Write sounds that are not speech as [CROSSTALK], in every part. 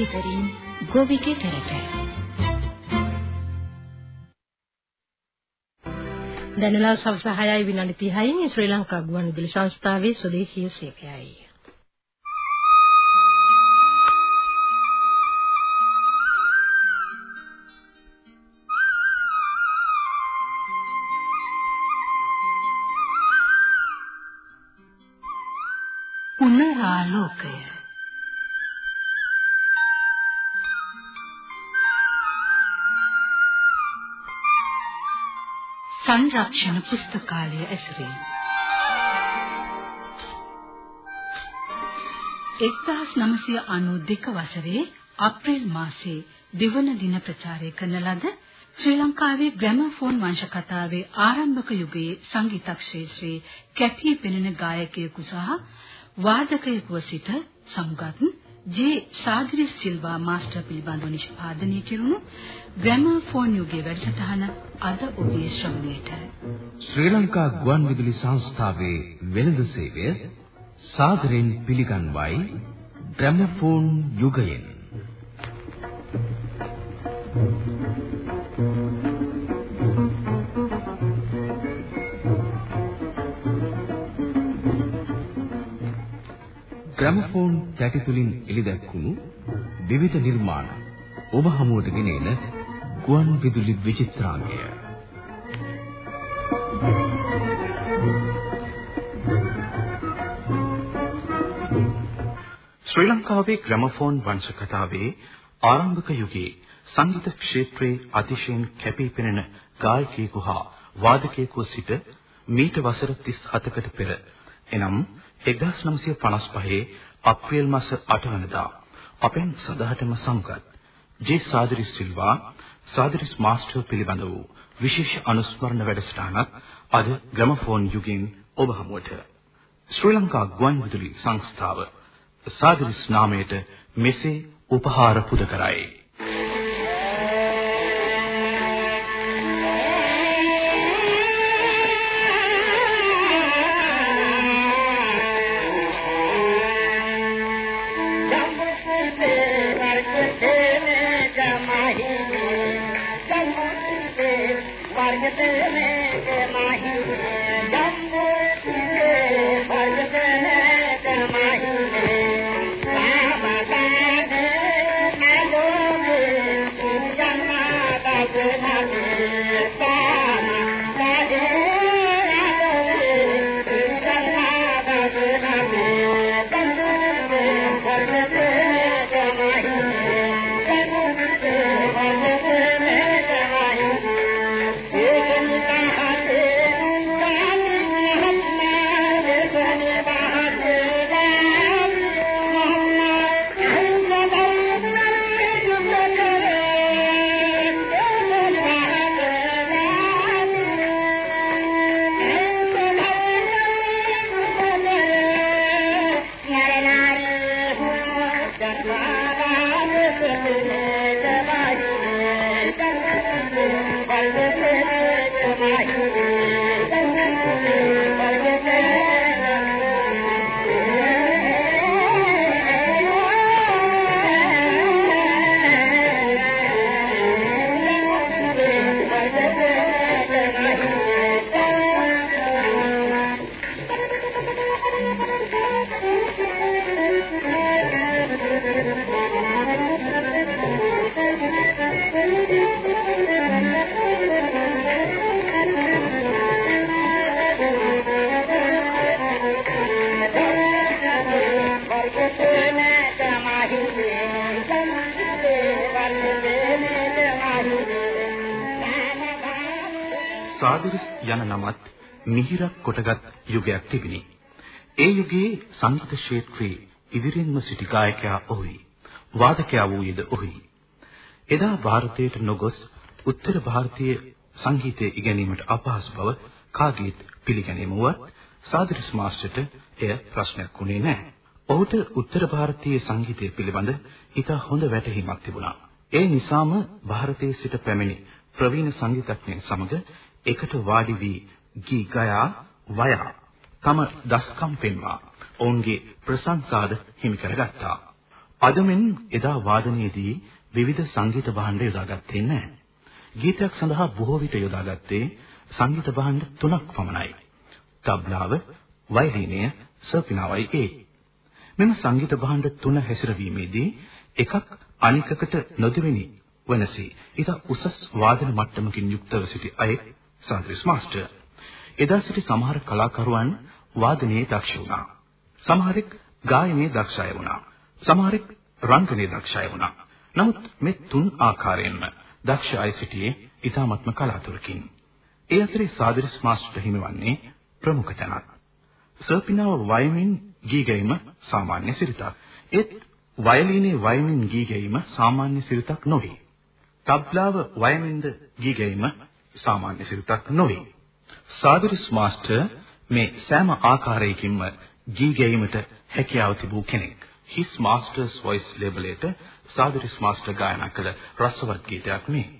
ඉදරින් ගොවිගේ තැනට. දැනලා සවස් 6යි විනාඩි 30යි ශ්‍රී ලංකා ගුවන්විදුලි සංස්ථාවේ ස්වදේශීය සේවයයි. පුනරාලෝකය සංරක්ෂණ පුස්තකාලය ඇසුරින්. 1992 වසරේ අප්‍රේල් මාසයේ දෙවන දින ප්‍රචාරය කරන ලද ශ්‍රී ලංකාවේ ග්‍රැමෆෝන් වංශ කතාවේ ආරම්භක යුගයේ සංගීතක්ෂේත්‍රයේ කැපී පෙනෙන ගායකයෙකු සහ වාදකයෙකුව සිට සමුගත් ජේ සාදිරි සිල්වා මාස්ටර් පිළිබඳව නිෂ්පාදනය කෙරුණු ග්‍රැමෆෝන් යුගයේ වැඩසටහන අද ඔබේ ශ්‍රවණයට. ශ්‍රී ලංකා ගුවන්විදුලි සංස්ථාවේ වෙළඳ සේවය සාදරයෙන් පිළිගන්වයි ග්‍රැමෆෝන් යුගයෙන්. ග්‍රැමෆෝන් තැටි තුලින් එළිදැක්වුණු විවිධ නිර්මාණ ඔබ හමුවට ගෙනෙන ගුවන් විදුලි විචිත්‍රාංගය. ශ්‍රී ලංකාවේ ග්‍රැමෆෝන් වංශ කතාවේ ආරම්භක යුගයේ සංගීත ක්ෂේත්‍රයේ අතිශයින් කැපී පෙනෙන ගායකයෙකු හා වාදකයෙකු සිට මීට වසර 37කට පෙර එනම් 1955 අප්‍රේල් මාස 8 වෙනිදා අපෙන් සදහටම සමුගත් ජේ සාදරි සිල්වා සාදරිස් මාස්ටර් පිළිබඳ වූ විශේෂ අනුස්මරණ වැඩසටහනක් අද ග්‍රැමෆෝන් යුගින් ඔබ හමුවට. ශ්‍රී ලංකා ගුවන්විදුලි සංස්ථාව සාදරිස් නාමයට මෙසේ උපහාර පුද කරයි. මිහිරක් කොටගත් යුගයක් තිබිනි. ඒ යුගයේ සංගීත ක්ෂේත්‍රයේ ඉදිරියෙන්ම සිටි ගායකයා ඔහුයි. වාදකයා වූයේද ඔහුයි. එදා ಭಾರತයට නොගොස් උත්තර ಭಾರತೀಯ සංගීතය ඉගෙනීමට අපහසු බව කාගේත් පිළිගැනීම වුවත් සාදිරිස් මාස්ටර්ට එය ප්‍රශ්නයක් වුණේ නැහැ. ඔහුට උත්තර ಭಾರತೀಯ සංගීතය පිළිබඳ ඉතා හොඳ වැටහීමක් තිබුණා. ඒ නිසාම ಭಾರತයේ සිට පැමිණි ප්‍රවීණ සංගීතඥයන් සමග එකට වාඩි වී ගී ගයා වයා තම දස්කම් පෙන්වා ඔවුන්ගේ ප්‍රශංසාද හිමි කරගත්තා. අද මෙන් එදා වාදනයේදී විවිධ සංගීත භාණ්ඩ යොදාගත්තේ නැහැ. ගීතයක් සඳහා බොහෝ විට යොදාගත්තේ සංගීත භාණ්ඩ තුනක් පමණයි. තබ්ලාව, වයලීනය, සර්පිනාවයි ඒ. මෙම සංගීත භාණ්ඩ තුන හැසිරවීමේදී එකක් අනිකකට නොදෙවෙනි වනසේ ඊට උසස් වාදන මට්ටමකින් යුක්තව සිටි අයෙක් සාන්ද්‍රිස් මාස්ටර්. එදා සිටි සමහර කලාකරුවන් වාදනයේ දක්ෂ වුණා. සමහරෙක් ගායනයේ දක්ෂ අය වුණා. සමහරෙක් රංගනයේ දක්ෂ අය වුණා. නමුත් මේ තුන් ආකාරයෙන්ම දක්ෂ අය සිටියේ ඊ타මත්ම කලාතුරකින්. ඒ අතරේ සාදරිස් මාස්ටර් හිමිවන්නේ ප්‍රමුඛ තැනක්. සර්පිනාව වයමින් ගී ගැයීම සාමාන්‍ය සිරිතක්. ඒත් වයලීනේ වයමින් ගී ගැයීම සාමාන්‍ය සිරිතක් නොවේ. තබ්ලාව වයමින්ද ගී ගැයීම සාමාන්‍ය සිරිතක් නොවේ. සාදරිස් මාස්ටර් මේ සෑම ආකාරයකින්ම ගී ගැයීමට හැකියාව තිබූ කෙනෙක්. His Master's Voice label එකට සාදරිස් මාස්ටර් ගායනා කළ රසවත් ගීතයක් මේ.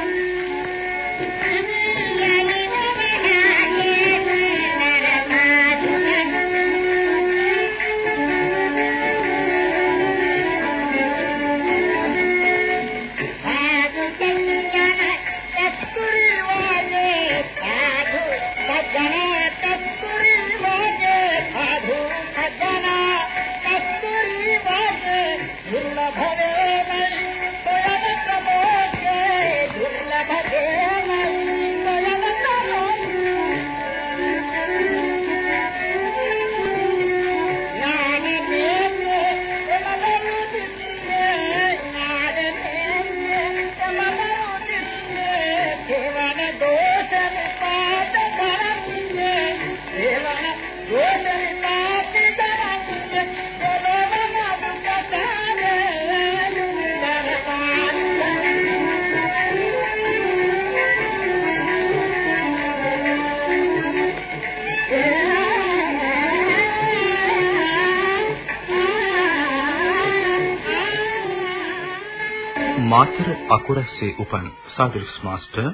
මාතර අකුරස්සේ උපන් සාදරිස් මාස්ටර්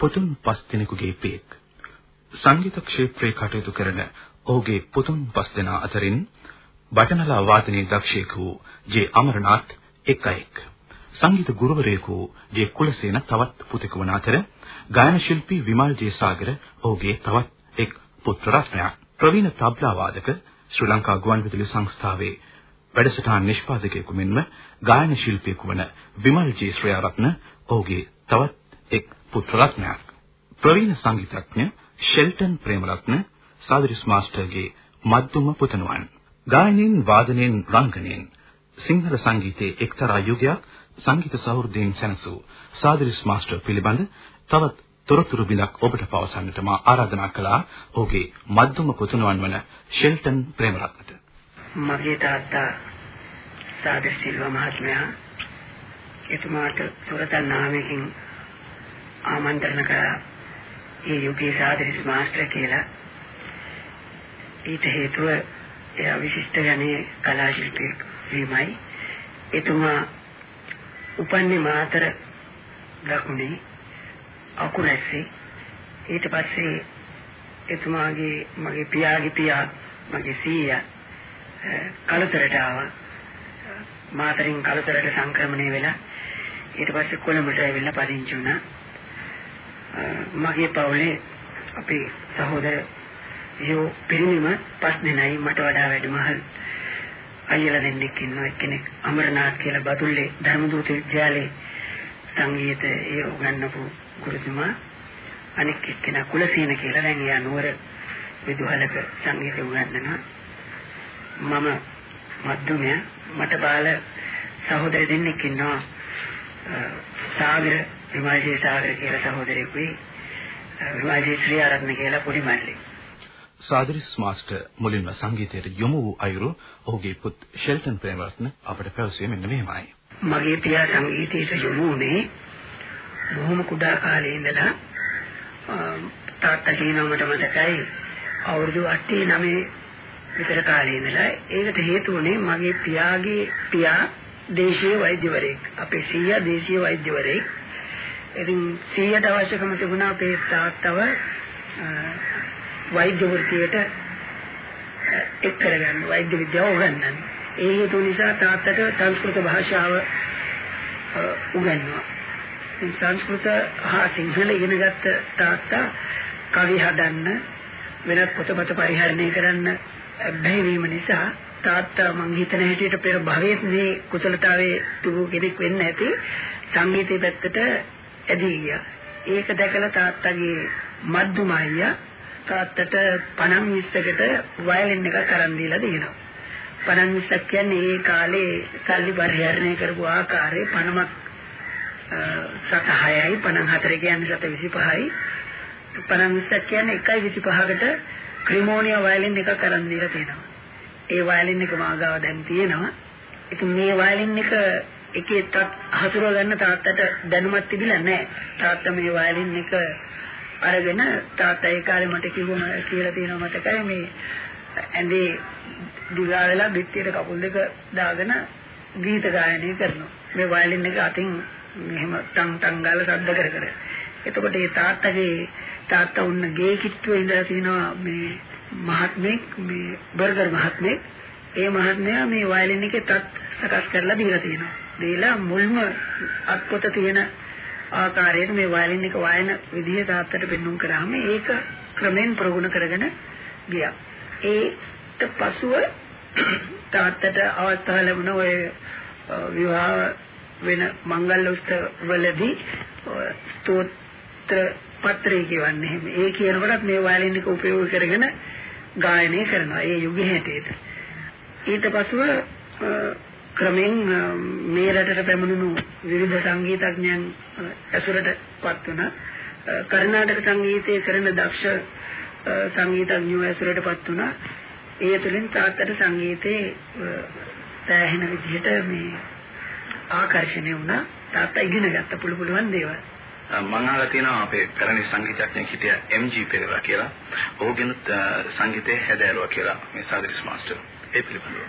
පුතුන් පස් දිනකුගේ පියෙක්. සංගීත ක්ෂේත්‍රයේ කටයුතු කරන ඔහුගේ පුතුන් පස් දෙනා අතරින් බටනලා වාදනයේ දක්ෂයෙක් වූ ජේ අමරනාත් එක් අයෙක්. සංගීත ගුරුවරයෙකු ජේ කුලසේන තවත් පුතෙකු වන අතර ගායන ශිල්පී විමල් ජේසාගර ඔහුගේ තවත් එක් පුත්‍ර රත්නයක්. ප්‍රවීණ තබ්ලා වාදක ශ්‍රී ලංකා ගුවන්විදුලි සංස්ථාවේ වැඩසටහන් නිෂ්පාදකයෙකු මෙන්ම ගායන ශිල්පියෙකු වන විමල් ජී ශ්‍රේයරත්න ඔහුගේ තවත් එක් පුත්‍ර රත්නයක්. ප්‍රවීණ සංගීතඥ ෂෙල්ටන් ප්‍රේමරත්න සාදරිස් මාස්ටර්ගේ මද්දුම පුතණුවන්. ගායනයෙන් වාදනයෙන් රංගනයෙන් සිංහල සංගීතයේ එක්තරා යුගයක් සංගීත සෞහෘදයෙන් සැනසූ සාදරිස් මාස්ටර් පිළිබඳ තවත් තොරතුරු බිලක් ඔබට පවසන්නට මා ආරාධනා කළා ඔහුගේ මද්දුම පුතණුවන් වන ෂෙල්ටන් ප්‍රේමරත්නට. මගේ තාත්තා සාද සිල්වා මහත්මයා එතුමාට සුරතල් නාමයෙන් ආමන්ත්‍රණ කළා ඒ යුගයේ සාදරිස් මාස්ටර් කියලා. ඊට හේතුව එයා විශිෂ්ට යන්නේ කලා ශිල්පියෙක් වීමයි. එතුමා උපන්නේ මාතර දකුණේ අකුරැස්සේ. ඊට පස්සේ එතුමාගේ මගේ පියාගේ පියා මගේ සීයා කලතරට ආවා. මාතරින් කලතරට සංක්‍රමණය වෙලා ඊට පස්සේ කොළඹට ඇවිල්ලා පදිංචි වුණා. මගේ පවුලේ අපේ සහෝදර යෝ පිරිමිම පස් දෙනයි මට වඩා වැඩිමහල් අයියලා දෙන්නෙක් ඉන්නවා එක්කෙනෙක් අමරනාත් කියලා බතුල්ලේ ධර්මදූත විද්‍යාලයේ සංගීතය ඒ උගන්වපු ගුරුතුමා අනෙක් එක්කෙනා කුලසේන කියලා දැන් එයා නුවර විදුහලක සංගීත උගන්වනවා මම මද්දුමය. මට බාල සහෝදර දෙන්නෙක් ඉන්නවා. සාගර විමල්ජී සාගර කියලා සහෝදරයෙකුයි. විමල්ජී ශ්‍රී ආරත්න කියලා පොඩි මල්ලි. සාදරිස් මාස්ටර් මුලින්ම සංගීතයට යොමු වූ අයුරු ඔහුගේ පුත් ෂෙල්ටන් ප්‍රේමරත්න අපට පැවසුවේ මෙන්න මෙහෙමයි. මගේ පියා සංගීතයට යොමු වුණේ බොහොම කුඩා කාලේ ඉඳලා තාත්තා කියනවා මට මතකයි අවුරුදු 8 9 විතර කාලේ ඉඳලා ඒකට හේතුව උනේ මගේ පියාගේ පියා දේශීය වෛද්‍යවරයෙක් අපේ සීයා දේශීය වෛද්‍යවරයෙක් ඉතින් සීයට අවශ්‍යකම තිබුණා අපේ තාත්තව වෛද්‍ය වෘත්තියට එක් කරගන්න වෛද්‍ය විද්‍යාව උගන්වන්න. ඒ හේතු නිසා තාත්තට සංස්කෘත භාෂාව උගන්වනවා. සංස්කෘත හා සිංහල ඉගෙනගත්ත තාත්තා කවි හදන්න වෙනත් පොතපත පරිහරණය කරන්න බැහැ වීම නිසා තාත්තා මං හිතන හැටියට පෙර භවයේ මේ කුසලතාවයේ තිබු කෙනෙක් වෙන්න ඇති සංගීතයේ පැත්තට ඇදී ගියා. ඒක දැකලා තාත්තගේ මද්දුම අයියා තාත්තට 50 20කට වයලින් එකක් අරන් දීලා දෙනවා. 50 20ක් කියන්නේ ඒ කාලේ සල්ලි පරිහරණය කරපු ආකාරයේ 50ක් සත 6යි 54 කියන්නේ සත 25යි 50 20ක් කියන්නේ 1.25කට ක්‍රිමෝනියා වයලින් එකක් අරන් දීලා තියෙනවා. ඒ වයලින් එක මාගාව දැන් තියෙනවා. ඉතින් මේ වයලින් එක එකේ තත් හසුරව ගන්න තාත්තට දැනුමක් තිබිලා නැහැ. තාත්තා මේ වයලින් එක අරගෙන තාත්තා ඒ කාලේ මට කිව්වම කියලා තියෙනවා මතකයි මේ ඇඳේ දිගා වෙලා පිටියට කකුල් දෙක දාගෙන ගීත ගායනය කරනවා. මේ වයලින් එක අතින් මෙහෙම ටං ටං ගාලා ශබ්ද කර කර. එතකොට ඒ තාත්තගේ තාත්තා උන්න ගේ කිට්ටුවේ ඉඳලා තිනවා මේ මහත්මෙක් මේ බර්ගර් මහත්මෙක් ඒ මහත්මයා මේ වයලින් එකේ තත් සකස් කරලා දීලා තියෙනවා. දීලා මුල්ම අත්පොත තියෙන ආකාරයට මේ වයලින් එක වයන විදිහ තාත්තට පෙන්වුම් කරාම ඒක ක්‍රමෙන් ප්‍රගුණ කරගෙන ගියා. ඒට පසුව තාත්තට අවස්ථාව ලැබුණ ඔය විවාහ වෙන මංගල උත්සවවලදී ස්තෝත්‍ර පත්‍රය කියවන්නේ එහෙම. ඒ කියනකොටත් මේ වයලින් එක උපයෝග කරගෙන ගායනය කරනවා. ඒ යුගයේ හැටියට. ඊට පසුව ක්‍රමෙන් මේ රටට පැමිණුණු විවිධ සංගීතඥයන් ඇසුරටපත් වුණා. කර්ණාටක සංගීතයේ කරන දක්ෂ සංගීතඥයෝ ඇසුරටපත් වුණා. ඒ තුළින් තාත්තට සංගීතේ සෑහෙන විදිහට මේ ආකර්ෂණය වුණා. තාත්තා ඉගෙන ගත්ත පුළු පුළුවන් දේවල්. මම අහලා තියෙනවා අපේ පැරණි සංගීතඥයෙක් හිටියා එම්.ජී. පෙරේරා කියලා. ඔහුගෙන සංගීතයේ හැදෑරුවා කියලා මේ සාදිස් මාස්ටර්. ඒ පිළිබඳව.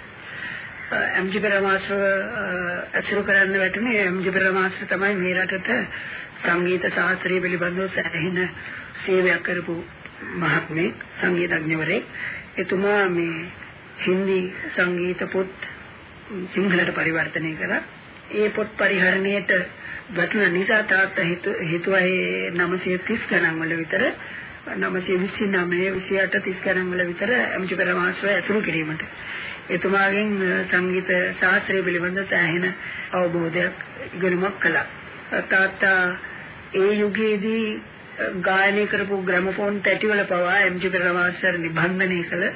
එම්.ජී. පෙරේරා මාස්ටර් අසුරු කරන්න වැටුනේ එම්.ජී. පෙරේරා මාස්ටර් තමයි මේ රටට සංගීත ශාස්ත්‍රය පිළිබඳව සෑහෙන සේවයක් කරපු මහත්මයෙක් සංගීතඥවරයෙක්. එතුමා මේ හින්දි සංගීත පොත් සිංහලට පරිවර්තනය කළා. ඒ පොත් පරිහරණයට වැටුණ නිසා තාත්තා හිතුවා ඒ 930 ගණන් වල විතර 929 28 30 ගණන් වල විතර එම්ජි පරමාශ්‍රය ඇසුරු කිරීමට එතුමාගෙන් සංගීත ශාස්ත්‍රය පිළිබඳ සෑහෙන අවබෝධයක් ඉගෙනුමක් කළා. තාත්තා ඒ යුගයේදී ගායනය කරපු ග්‍රැමෆෝන් තැටිවල පවා එම්ජි පරමාශ්‍රය නිබන්ධනය කළ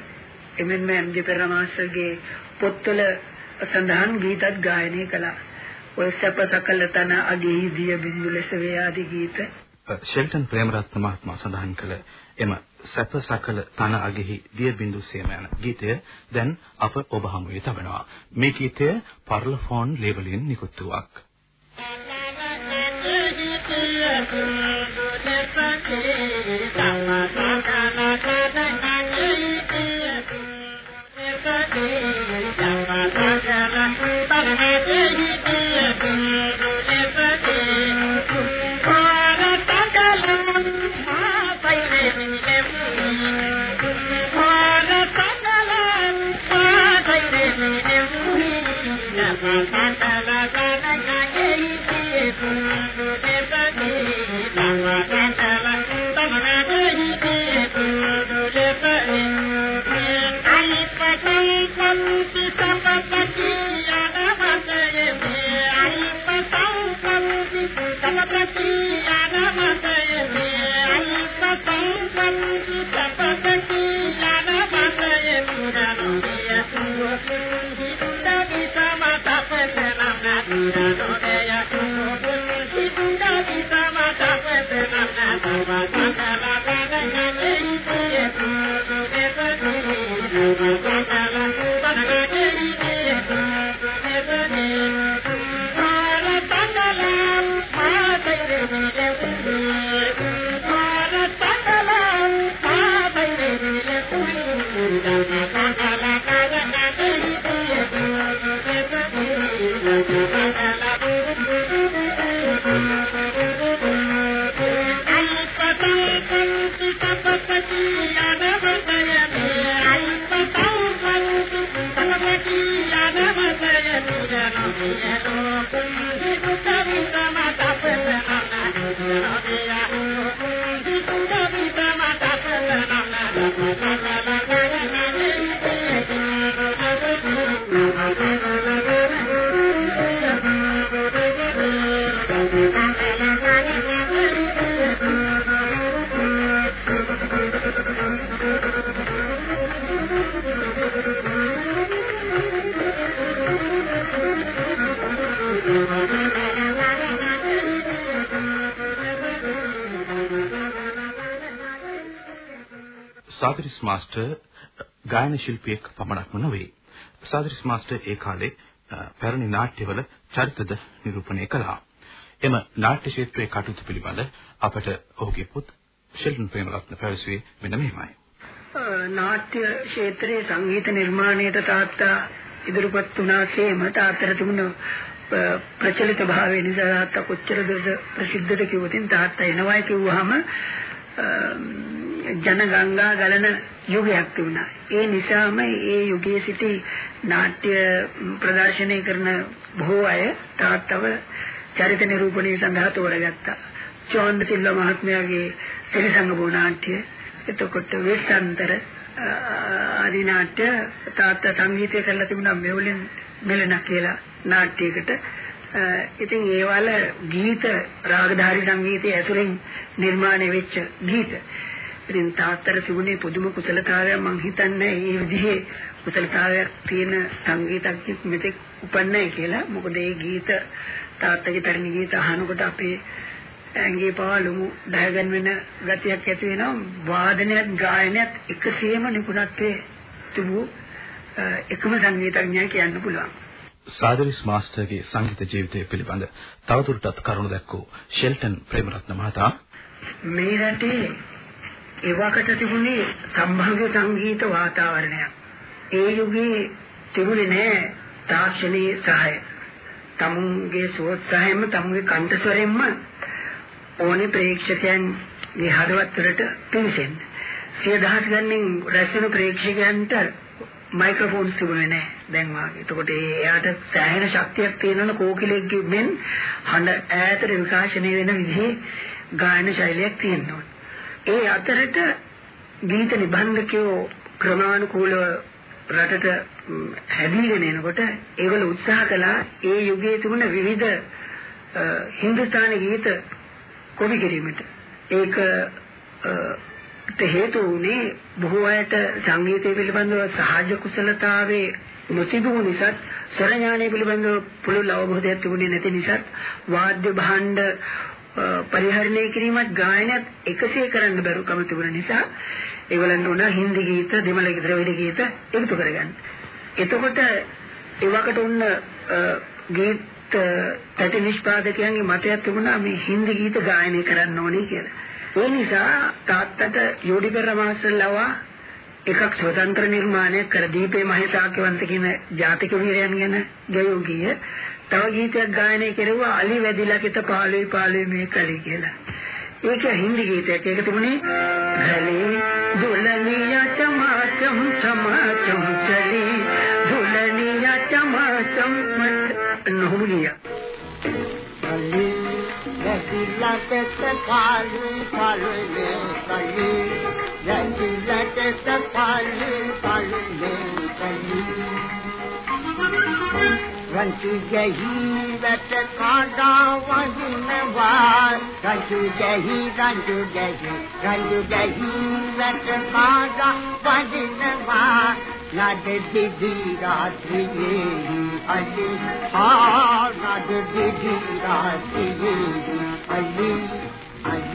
එමෙන්ම එම්ජි පරමාශ්‍රයගේ පොත්වල සඳහන් ගීතත් ගායනය කළා. ඔය සැප සකල තන අගේ දිය බිඳු ලෙස වේ ආදී ගීත ෂෙල්ටන් ප්‍රේමරත්න මහත්මයා සඳහන් කළ එම සැප සකල තන අගෙහි දිය බිඳු සේම යන ගීතය දැන් අප ඔබ හමුවේ තබනවා. මේ ගීතය පර්ලෆෝන් ලේබලින් නිකුත් වූවක්. Thank you. සාදරිස් මාස්ටර් ගායන ශිල්පියෙක් පමණක්ම නොවේ. සාදරිස් මාස්ටර් ඒ කාලේ පැරණි නාට්‍යවල චරිතද නිරූපණය කළා. එම නාට්‍ය ක්ෂේත්‍රයේ කටයුතු පිළිබඳ අපට ඔහුගේ පුත් ෂෙල්ටන් ප්‍රේමරත්න පැවසුවේ මෙන්න මෙහිමයි. නාට්‍ය ක්ෂේත්‍රයේ සංගීත නිර්මාණයට තාත්තා ඉදිරිපත් වුණාseම තාත්තට තිබුණ ප්‍රචලිත භාවය නිසා තාත්තා කොච්චර දුරට ප්‍රසිද්ධද කිව්වොතින් තාත්තා එනවයි කිව්වහම ජන ගංගා ගලන යුගයක් තිබුණා. ඒ නිසාම ඒ යුගයේ සිටි නාට්‍ය ප්‍රදර්ශනය කරන බොහෝ අය තාත්තව චරිත නිරූපණය සඳහා තෝරගත්තා. චෝන්ද තිල්ල මහත්මයාගේ ත්‍රිසංග නාට්‍ය එතකොට වෙස්සන්තර ආදී නාට්‍ය තාත්තා සංගීතය කරලා තිබුණා මෙවලින් මෙලන කියලා නාට්‍යයකට ඉතින් ඒවල ගීත රාගධාරී සංගීතයේ ඇසුරින් නිර්මාණය වෙච්ච ගීත ඉතින් තාත්තට තිබුණේ පුදුම කුසලතාවයක් මං හිතන්නේ මේ විදිහේ කුසලතාවයක් තියෙන සංගීතඥයෙක් මෙතෙක් උපන්නේ කියලා. මොකද මේ ගීත තාත්තගේ තරණ ගීත අහනකොට අපේ ඇඟේ පාළුමු දැහැගන් වෙන ගතියක් ඇති වෙනවා. වාදනයත් ගායනයත් එකසේම නිපුණත්වයේ තිබූ එකම සංගීතඥයා කියන්න පුළුවන්. සාදරිස් මාස්ටර්ගේ සංගීත ජීවිතය පිළිබඳ තවදුරටත් කරුණු දැක්වූ ෂෙල්ටන් ප්‍රේමරත්න මහතා මේ රටේ එවකට තිබුණේ සම්භාව්‍ය සංගීත වාතාවරණයක්. ඒ යුගයේ තිබුණේ නෑ තාක්ෂණීය සහාය. තමුන්ගේ සෝත්සාහයෙන්ම තමුන්ගේ කණ්ඨස්වරයෙන්ම ඕනේ ප්‍රේක්ෂකයන්ගේ හදවතට පිවිසෙන්න. සිය දහස් ගණනින් රැස්වෙන ප්‍රේක්ෂකයන්ට මයික්‍රොෆෝන්ස් තිබුණේ නෑ දැන් වාගේ. එතකොට එයාට සෑහෙන ශක්තියක් තියෙනවනේ කෝකිලෙක්ගෙන් හඬ ඈතට විකාශනය වෙන විදිහේ ගායන ශෛලියක් තියෙනවා. ඒ අතරට ගීත නිබන්ධකයෝ ක්‍රමානුකූලව රටට හැදීගෙන එනකොට ඒගොල්ලෝ උත්සාහ කළා ඒ යුගයේ තිබුණ විවිධ හින්දුස්ථානි ගීත කොපි කිරීමට. ඒක හේතු වුණේ බොහෝ අයට සංගීතය පිළිබඳව සහජ කුසලතාවේ නොතිබුණු නිසා ස්වර ඥානය පිළිබඳව පුළුල් අවබෝධයක් තිබුණේ නැති නිසා වාද්‍ය භාණ්ඩ පරිහරණය කිරීමත් ගායනයත් එකසේ කරන්න බැරුකම තිබුණ නිසා ඒගොල්ලන්ට උනා හින්දි ගීත දෙමළ ද්‍රවිඩ ගීත එකතු කරගන්න. එතකොට ඒවකට උන්න ගීත පැටි නිෂ්පාදකයන්ගේ මතයක් තිබුණා මේ හින්දි ගීත ගායනය කරන්න ඕනේ කියලා. ඒ නිසා තාත්තට යෝඩි පෙරමාසල්ලවා එකක් ස්වතන්ත්‍ර නිර්මාණයක් කර දීපේ මහේසාක්‍යවංශ කියන ජාතික වීරයන් ගැන ගයෝ ගිය තව ගීතයක් ගායනය කෙරුවා අලි වැදිලා කිත පාළුයි පාළුයි මේ කලි කියලා. ඒක හින්දි ගීතයක්. ඒක තිබුණේ ගලේ දුලනියා චමාචම් චමාචම් චලි දුලනියා චමාචම් නොහුලියා. අලි වැදිලා කිත පාළුයි පාළුයි මේ කලි වැදිලා කිත පාළුයි පාළුයි මේ කලි گجو جهي وٽ ڪاڌا وڄن وار. گجو جهي گڏ جهي گج جهي وٽ ڪاگ ني راڌيءَ اڄ پا گڏ ديدي راڌيءَ اڄ اڄ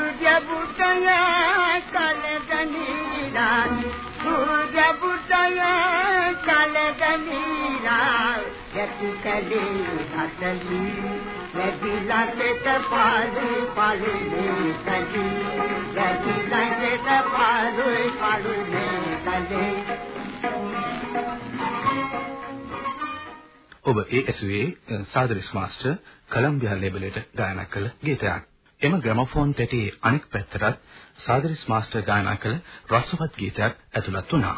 බුතයා කලකනීලා සූර්ය බුතයා කලකනීලා යතු කලින් හතලි වැදිලකට පාදේ පාලනේ කලි වැදිලකට පාදේ පාලනේ කලි ඔබ ඒ ඇසුවේ සාදරිස් මාස්ටර් කොලම්බියා ලේබලයට ගායනා කළ ගීතයක්. එම ග්‍රැමෆෝන් පෙට්ටියේ අනෙක් පැත්තට සාදරිස් මාස්ටර් ගායනා කළ රසවත් ගීතයක් ඇතුළත් වුණා.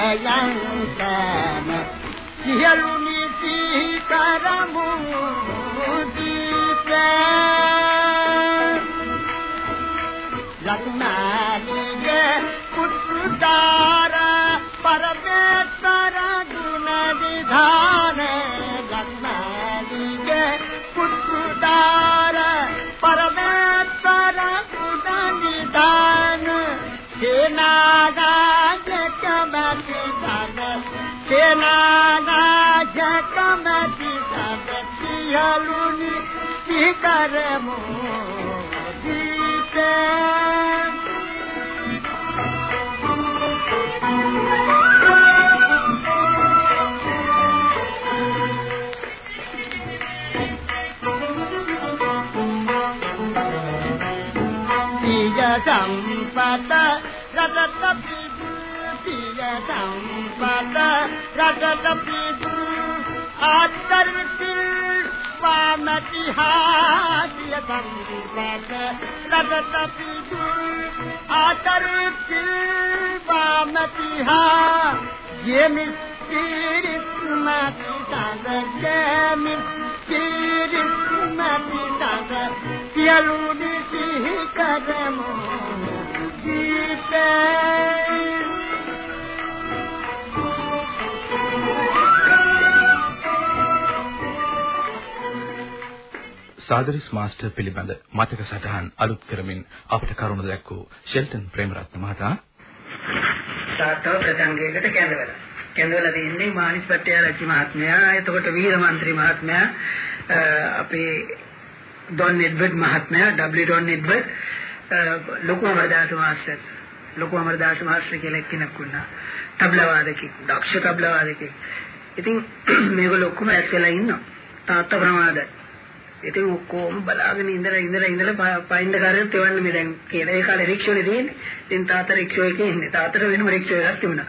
යන්තන සියලු නිසි කරමු දීප ලක්නාලිගේ පුත්‍රදාර පරමේශ්වර කැමැති සැපසියලුනි සිකරමු දීපේ సంపద రజత ప్రియ సంపద రజత ప్రియ आदर थी वामी बा सद आदर बामिहारिशी मिता ज සාදරිස් මාස්ටර් පිළිබඳ මතක සටහන් අලුත් කරමින් අපට කරුණ දැක්වූ ෂෙල්ටන් ප්‍රේමරත්න මහතා තාත්තව ප්‍රසංගයකට කැඳවලා. කැඳවලා තින්නේ මානිස් පට්ටයාරච්චි මහත්මයා, එතකොට වීර മന്ത്രി මහත්මයා, අපේ ඩොන් එඩ්වර්ඩ් මහත්මයා, ඩබ්ලිව් ඩොන් එඩ්වර්ඩ්, ලොකු අමරදාස මාස්ටර්, ලොකු අමරදාස මාස්ටර් කියලා කෙනෙක් වුණා. තබ්ලා වාදකෙක්, දක්ෂ තබ්ලා වාදකෙක්. ඉතින් [CLEARS THROAT] මේගොල්ලෝ ඔක්කොම ඇස්සලා ඉන්නවා. තාත්තා ප්‍රමාදයි. ඉතින් ඔක්කොම බලාගෙන ඉඳලා ඉඳලා ඉඳලා පයින්ද කරේ තෙවන්න මේ දැන් කියලා ඒ කාලේ රික්ෂෝනේ තියෙන්නේ. ඉතින් තාත්තා රික්ෂෝ එකේ ඉන්නේ. තාත්තට වෙනම රික්ෂෝ එකක් තිබුණා.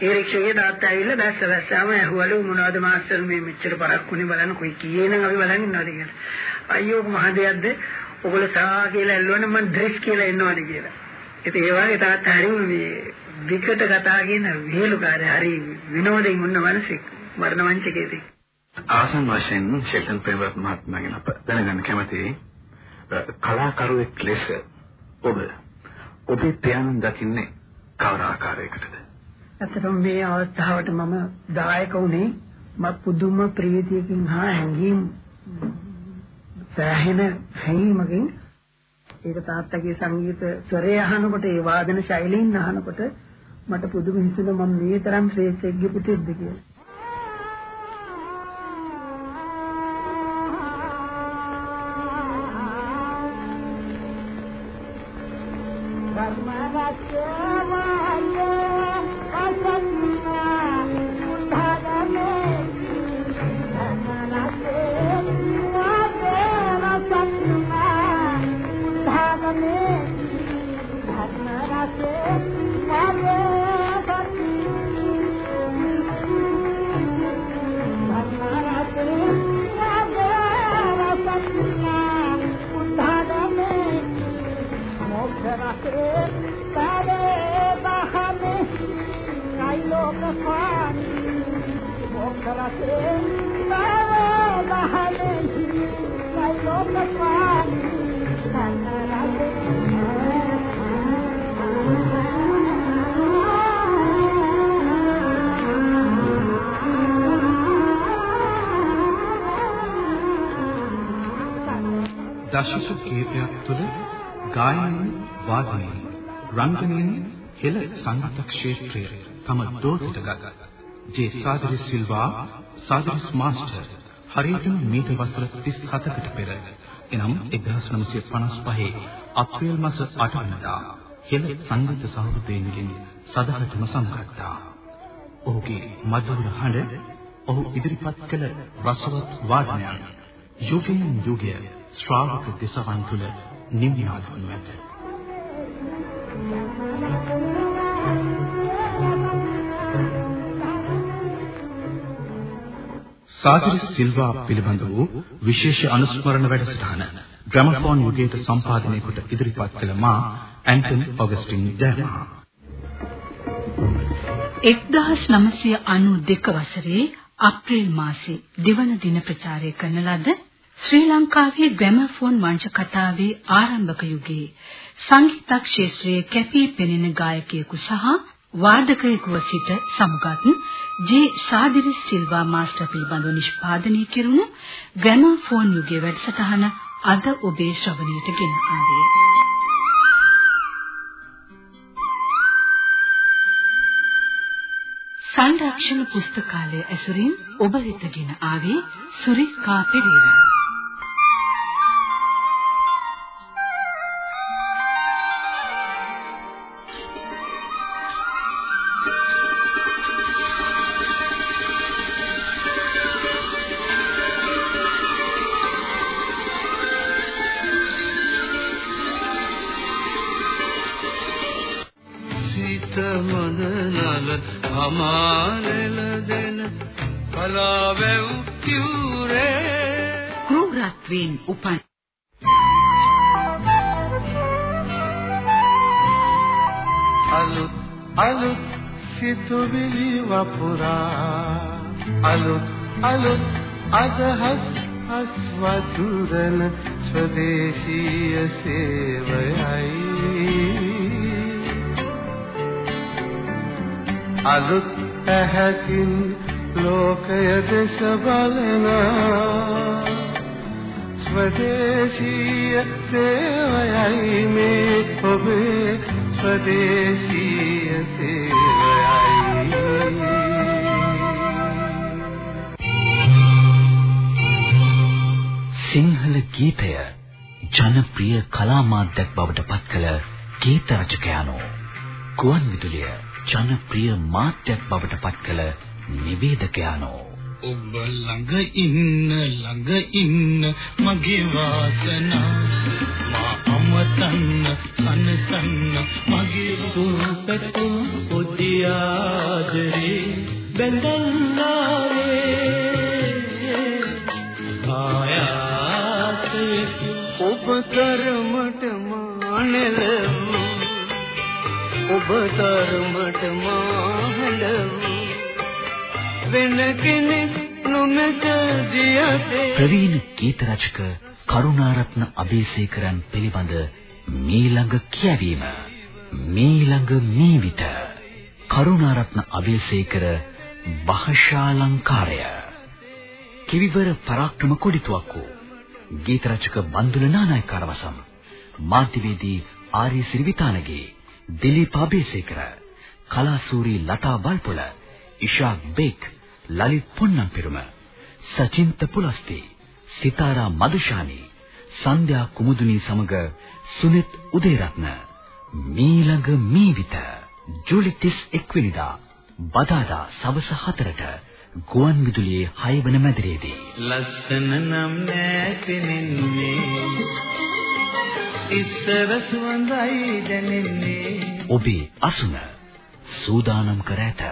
ඒ රික්ෂෝ එකේ තාත්තා ඇවිල්ලා බැස්ස බැස්සාම ඇහුවලු මොනවද මාස්ටර් මේ මෙච්චර පරක් වුණේ බලන්න කොයි කීයේ නම් අපි බලන් ඉන්නවද කියලා. අයියෝ මහ දෙයක්ද? ඔගොල්ලෝ සා කියලා ඇල්ලුවනම් මම ඩ්‍රෙස් කියලා එන්නවද කියලා. ඉතින් ඒ වගේ තාත්තා හරිම මේ විකට කතා කියන විහෙලුකාරය හරි විනෝදයෙන් උන්න මිනිසෙක් මරණ වංචකයේදී ආසන් වශයෙන් ෂෙල්ටන් ප්‍රේමරත්න මහත්මයාගෙන් අප දැනගන්න කැමතියි කලාකරුවෙක් ලෙස ඔබ ඔබේ ප්‍රයාණ දකින්නේ කවර ආකාරයකටද? ඇත්තටම මේ අවස්ථාවට මම දායක වුණේ මම පුදුම ප්‍රීතියකින් හා හැඟීම් සෑහෙන හැඟීමකින් ඒක තාත්තගේ සංගීත ස්වරය අහනකොට ඒ වාදන ශෛලීන් අහනකොට මට පුදුම හිතුණා මම මේ තරම් ශ්‍රේෂ්ඨ එක්ගේ පුතෙක්ද කියලා. දශක කීපයක් තුළ ගායනයෙන් වාදනයෙන් රංගනයෙන් හෙළ සංගීත ක්ෂේත්‍රය. තම දෝතටගත් ජේ සාදරි සිල්වා සාදරිස් මාස්ටර් හරියටම මීට වසර 37කට පෙර එනම් 1955 අප්‍රේල් මාස 8 වෙනිදා හෙළ සංගීත සහෘදයෙන් සදහටම සමගත්තා. ඔහුගේ මధుර හඬ ඔහු ඉදිරිපත් කළ රසවත් වාදනයන් යුගයෙන් යුගය ශ්‍රාවක දසවන් තුල නිම්නාද වනු ඇත. සාගර සිල්වා පිළිබඳ වූ විශේෂ අනුස්මරණ වැඩසටහන ග්‍රැමෆෝන් යුගයට සම්පාදනය කොට ඉදිරිපත් කළ මා ඇන්ටන් ඔගස්ටින් ඩෑමා 1992 වසරේ අප්‍රේල් මාසයේ දෙවන දින ප්‍රචාරය කරන ලද ශ්‍රී ලංකාවේ ග්‍රැමෆෝන් වංශ කතාවේ ආරම්භක යුගයේ සංගීත ක්ෂේත්‍රයේ කැපී පෙනෙන ගායකයෙකු සහ වාදකයෙකුව සිට සමුගත් ජේ සාදිරි සිල්වා මාස්ටර් පිළිබඳව නිෂ්පාදනය කෙරුණු ග්‍රැමෆෝන් යුගයේ වැඩසටහන අද ඔබේ ශ්‍රවණයට ගෙන ආවේ. සංරක්ෂණ පුස්තකාලය ඇසුරින් ඔබ වෙතගෙන ආවේ සුරිකා පෙරේරා. ක්‍රූරත්වයෙන් උපන්. අලුත් අලුත් සිතුවිලි වපුරා. අලුත් අලුත් අදහස් අස්වතුරන ස්වදේශීය සේවයයි. අලුත් ඇහැකින් ලෝකය දෙස බලන. ස්වදේශීය සේවයයි මේ ඔබේ ස්වදේශීය සේවයයි සිංහල ගීතය ජනප්‍රිය කලා මාධ්‍යයක් බවට පත් කළ ගීත රචකයාණෝ ගුවන් විදුලිය ජනප්‍රිය මාධ්‍යයක් බවට පත් කළ නිවේදකයාණෝ ඔබ ළඟ ඉන්න ළඟ ඉන්න මගේ වාසනා. මා අමතන්න සනසන්න මගේ සුපතුම් පොඩියාදරේ බඳන්නාවේ. ආයාසය ඔබ කරමට මානෙලවෝ ඔබ තරමට මාහලවි වෙන කෙනෙක් නොමැත දියතේ ප්‍රවීණ ගීත රචක කරුණාරත්න අබේසේකරන් පිළිබඳ මීළඟ කියවීම. මීළඟ මීවිත. කරුණාරත්න අබේසේකර භාෂාලංකාරය. කිවිවර පරාක්‍රම කොඩිතුවක්කු ගීත රචක බන්දුල නානායකාරවසම් මාධ්‍යවේදී ආර්ය සිරිවිතානගේ දිලීප අබේසේකර කලාසූරි ලතා බල්පොල ඉෂාක් බේක් ලලිත් පොන්නම්පිරුම සචින්ත පුලස්ති සිතාරා මදුෂානි සන්ධ්‍යා කුමුදුනි සමග සුනිත් උදේරත්න මීළඟ මීවිත ජූලි 31 වෙනිදා බදාදා සවස 4ට ගුවන් විදුලියේ 6 වන මැදිරියේදී ලස්සන නම් නෑ පෙනෙන්නේ ඉස්සර සුවඳයි දැනෙන්නේ. ඔබේ අසුන සූදානම් කර ඇත